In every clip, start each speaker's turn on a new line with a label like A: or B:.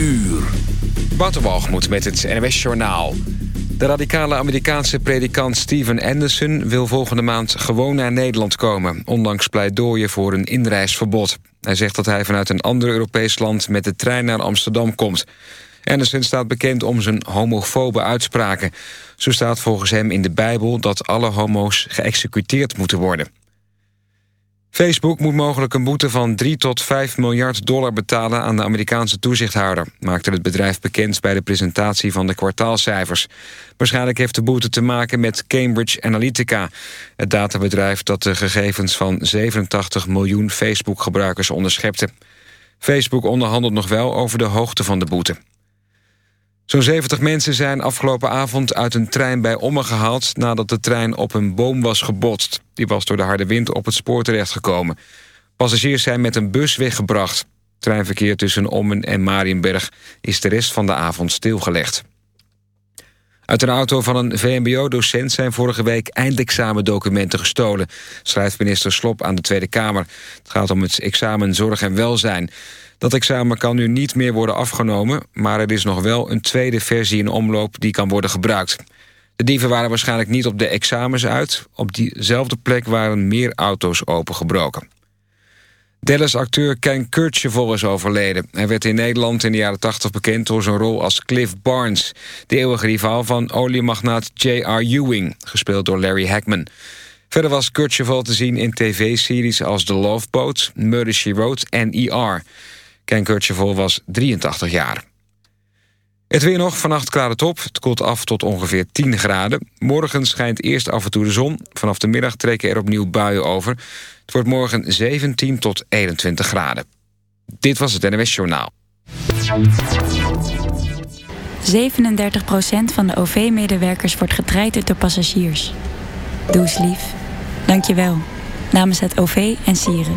A: uur.
B: Waterwalgemoed met het NWS Journaal. De radicale Amerikaanse predikant Steven Anderson... wil volgende maand gewoon naar Nederland komen... ondanks pleidooien voor een inreisverbod. Hij zegt dat hij vanuit een ander Europees land... met de trein naar Amsterdam komt. Anderson staat bekend om zijn homofobe uitspraken. Zo staat volgens hem in de Bijbel... dat alle homo's geëxecuteerd moeten worden. Facebook moet mogelijk een boete van 3 tot 5 miljard dollar betalen aan de Amerikaanse toezichthouder, maakte het bedrijf bekend bij de presentatie van de kwartaalcijfers. Waarschijnlijk heeft de boete te maken met Cambridge Analytica, het databedrijf dat de gegevens van 87 miljoen Facebook-gebruikers onderschepte. Facebook onderhandelt nog wel over de hoogte van de boete. Zo'n 70 mensen zijn afgelopen avond uit een trein bij Ommen gehaald... nadat de trein op een boom was gebotst. Die was door de harde wind op het spoor terechtgekomen. Passagiers zijn met een bus weggebracht. Treinverkeer tussen Ommen en Marienberg is de rest van de avond stilgelegd. Uit een auto van een VMBO-docent zijn vorige week eindexamendocumenten gestolen, schrijft minister Slop aan de Tweede Kamer. Het gaat om het examen Zorg en Welzijn. Dat examen kan nu niet meer worden afgenomen... maar er is nog wel een tweede versie in omloop die kan worden gebruikt. De dieven waren waarschijnlijk niet op de examens uit. Op diezelfde plek waren meer auto's opengebroken. Dallas-acteur Ken Kurtjevold is overleden. Hij werd in Nederland in de jaren 80 bekend door zijn rol als Cliff Barnes... de eeuwige rivaal van oliemagnaat J.R. Ewing, gespeeld door Larry Hackman. Verder was Kurtjevold te zien in tv-series als The Love Boat, Murder, She Wrote en ER... Ken Kurtjevold was 83 jaar. Het weer nog, vannacht klaar het op. Het koelt af tot ongeveer 10 graden. Morgen schijnt eerst af en toe de zon. Vanaf de middag trekken er opnieuw buien over. Het wordt morgen 17 tot 21 graden. Dit was het NWS Journaal.
C: 37% van de OV-medewerkers wordt getraind door passagiers. Doe lief. Dank je wel. Namens het OV en Sieren.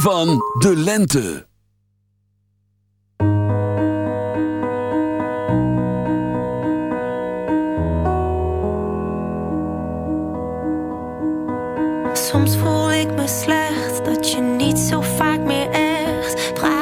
D: van de lente.
E: Soms voel ik me slecht dat je niet zo vaak meer echt
F: vraagt.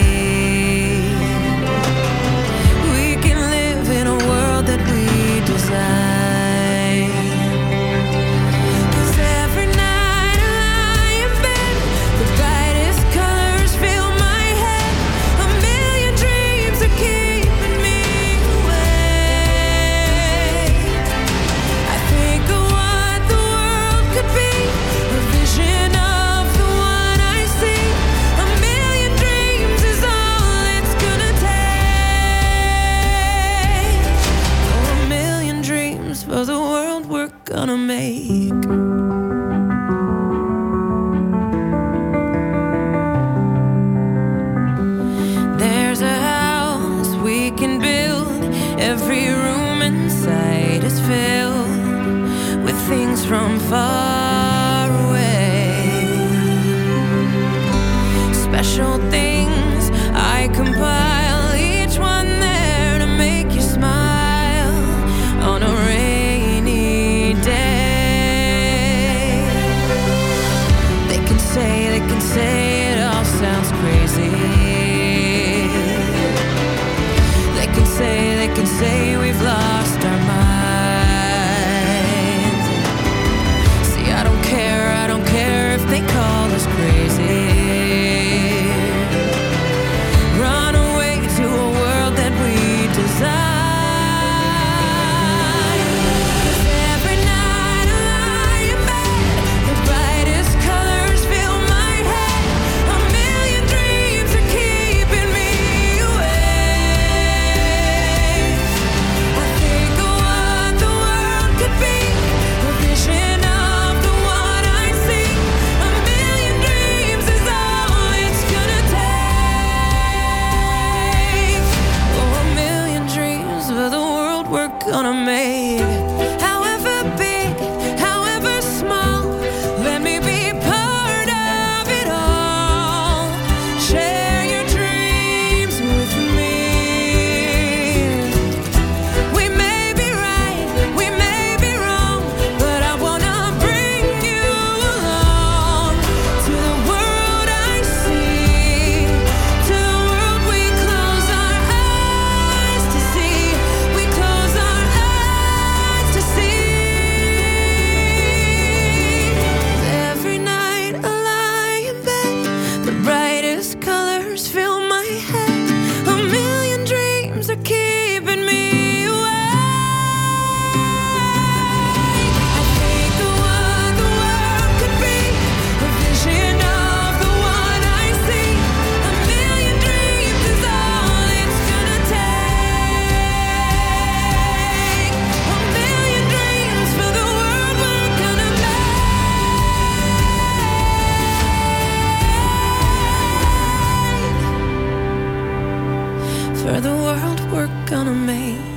F: sound we're gonna make.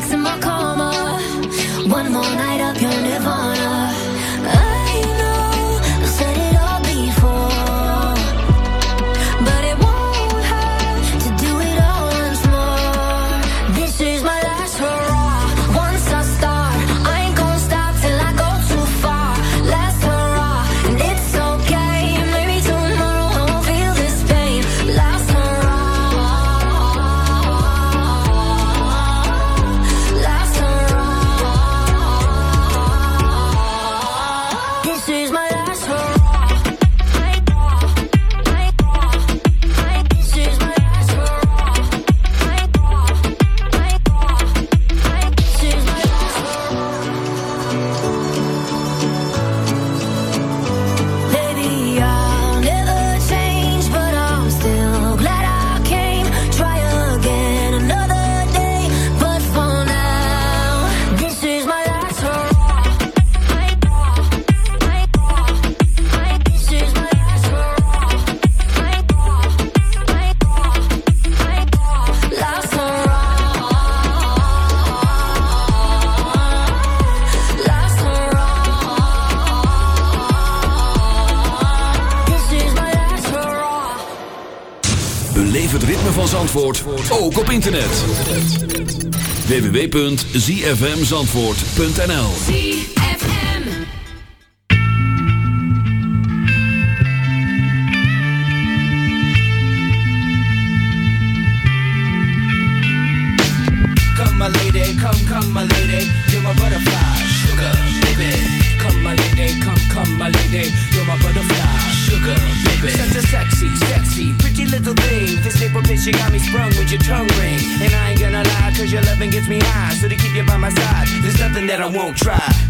E: Fixing my karma. One more night up
A: ook op internet. www.zfmzandvoort.nl
G: Come, my lady, come, come, my lady, you're my butterfly, sugar, baby. Come, my lady, come, come, my lady, you're my butterfly, sugar, baby. Such a sexy, sexy, pretty little thing. Bitch, you got me sprung with your tongue ring. And I ain't gonna lie, cause your loving gets me high. So to keep you by my side, there's nothing that I won't try.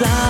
H: My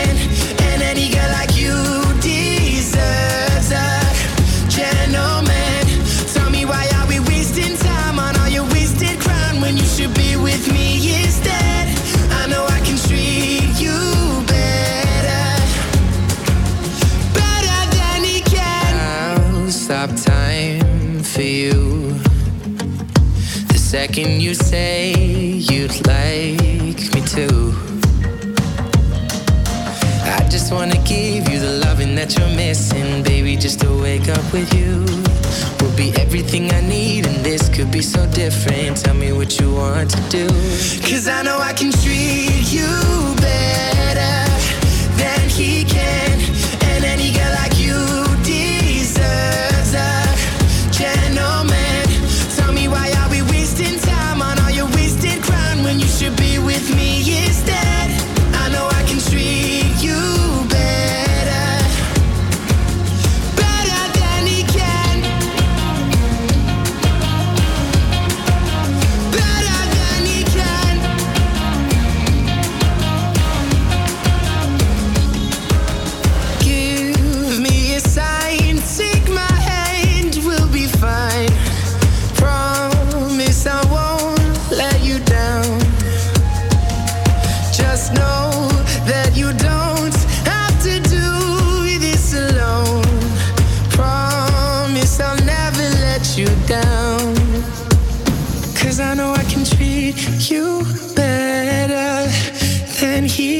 H: thinking you say you'd like me too. I just wanna give you the loving that you're missing, baby. Just to wake up with you would be everything I need, and this could be so different. Tell me what you want to do. Cause I know I can treat you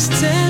F: just tell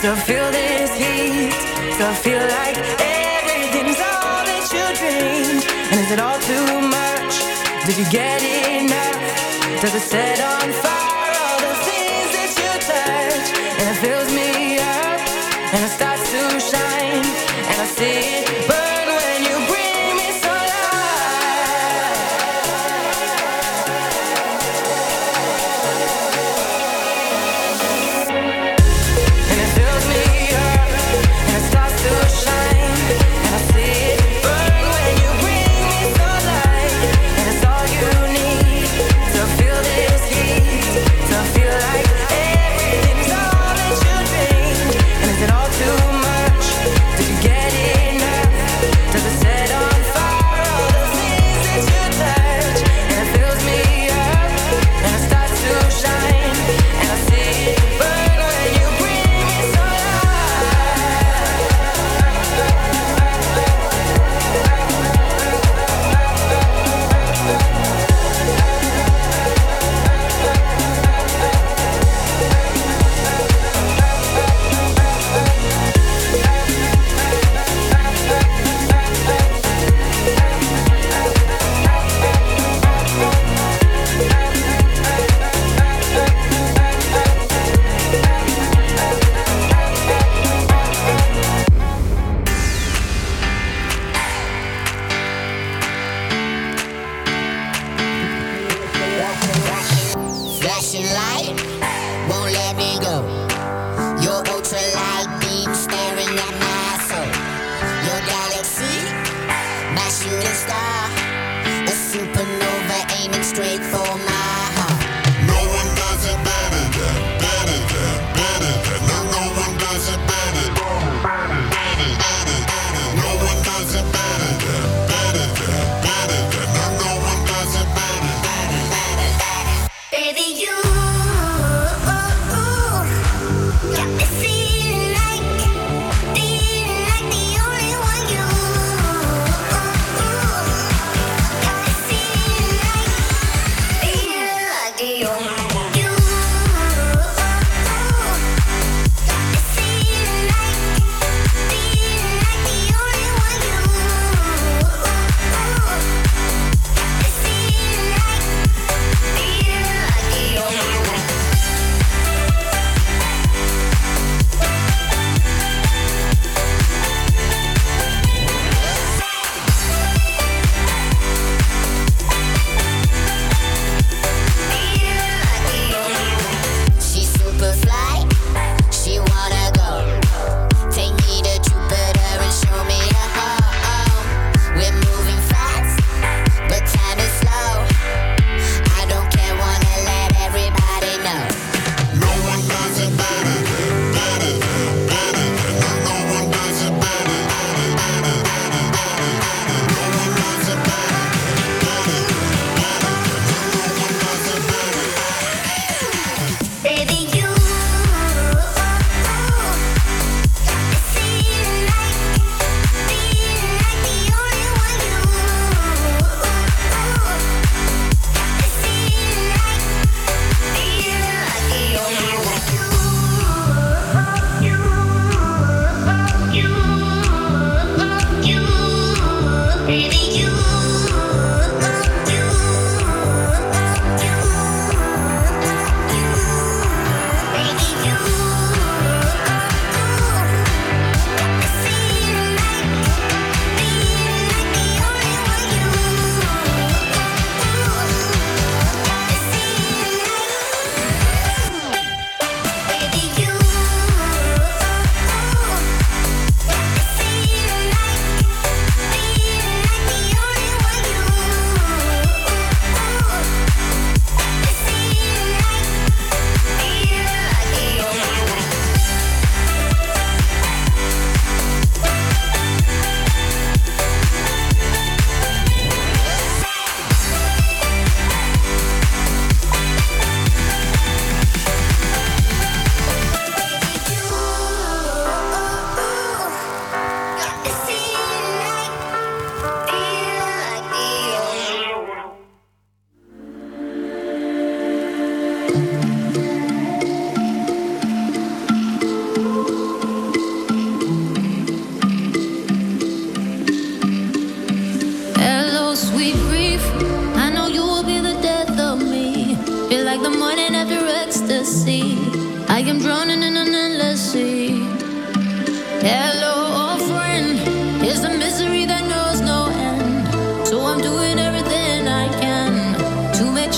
F: to feel this heat, to feel like everything's all that you dreamed. And is it all too much? Did you get enough? Does it set on fire?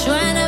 E: Sure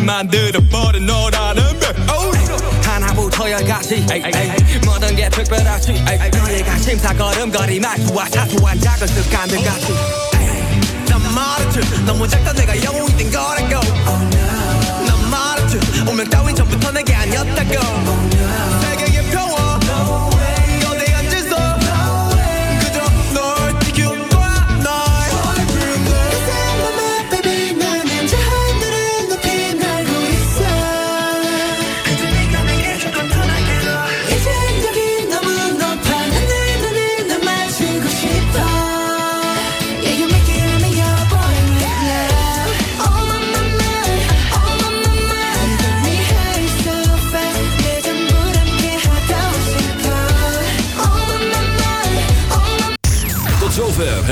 F: 만들어버린 너라는 하나부터여까지 모든 게 특별하지. 너희가 심사걸음거리 말투와 사소한 작은 습관들 같이. 난 말했지. 너무 작다 내